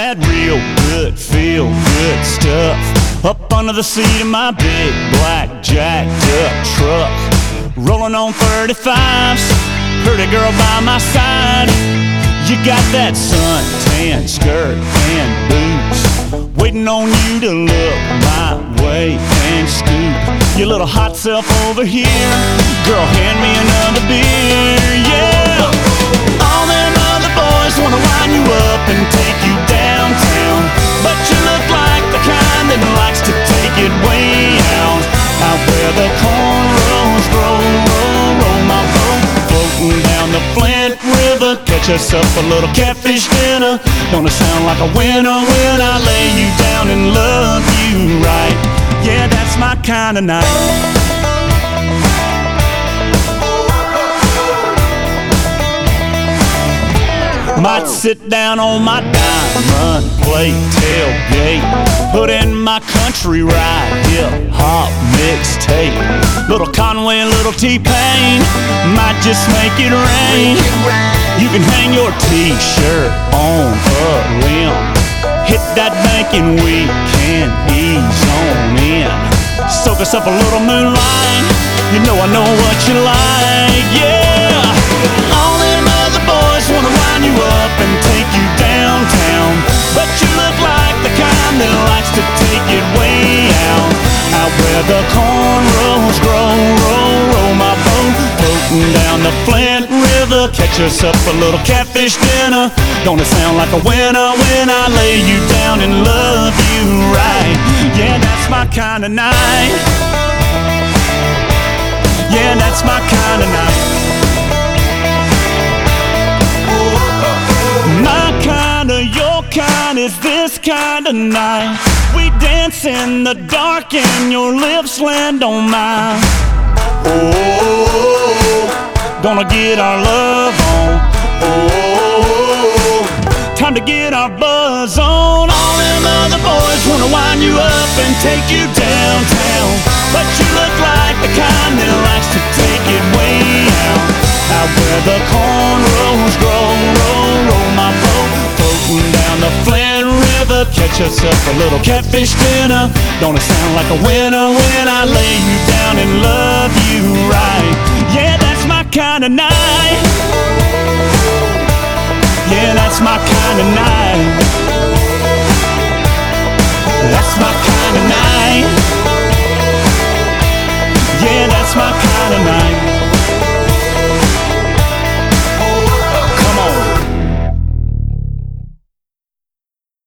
that real good, feel good stuff up under the seat of my big black jacked up truck. Rolling on 35s, pretty girl by my side. You got that suntan skirt and boots, waiting on you to look my way and scoop your little hot self over here. Girl, hand me another beer. Up a little catfish dinner. Gonna sound like a winner when I lay you down and love you right. Yeah, that's my kind of night. Might sit down on my diamond plate tailgate, put in my country ride, hip hop mixtape. Little Conway and little T Pain might just make it rain. You can hang your T-shirt on a limb. Hit that bank and we can ease on in. Soak us up a little moonlight. You know I know what you like, yeah. The cornrows grow, roll, roll my boat, floating down the Flint River. Catch up a little catfish dinner. Gonna sound like a winner when I lay you down and love you right. Yeah, that's my kind of night. Yeah, that's my kind of night. My kind of, your kind is this kind of night. We dance in the dark and your lips land on mine. Oh, gonna get our love on. Oh, time to get our buzz on. All them other boys wanna wind you up and take you downtown. But you look like the kind that likes to take it way out. Out where the cornrows River, catch up a little catfish dinner. Gonna sound like a winner when I lay you down and love you right. Yeah, that's my kind of night. Yeah, that's my kind of night. That's my kind of night.